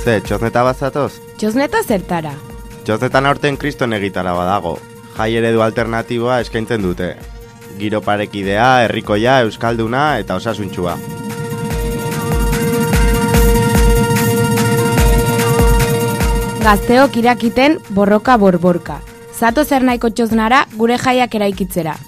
Ze, txozneta bazatoz? Txozneta zertara. Txoznetan aurten kriston egitara badago. Jai eredu alternatiboa eskaintzen dute. Giro parekidea, herrikoia, euskalduna eta osasuntxua. Gazteok irakiten borroka borborka. Zato zer nahiko txoznara gure jaiak eraikitzera.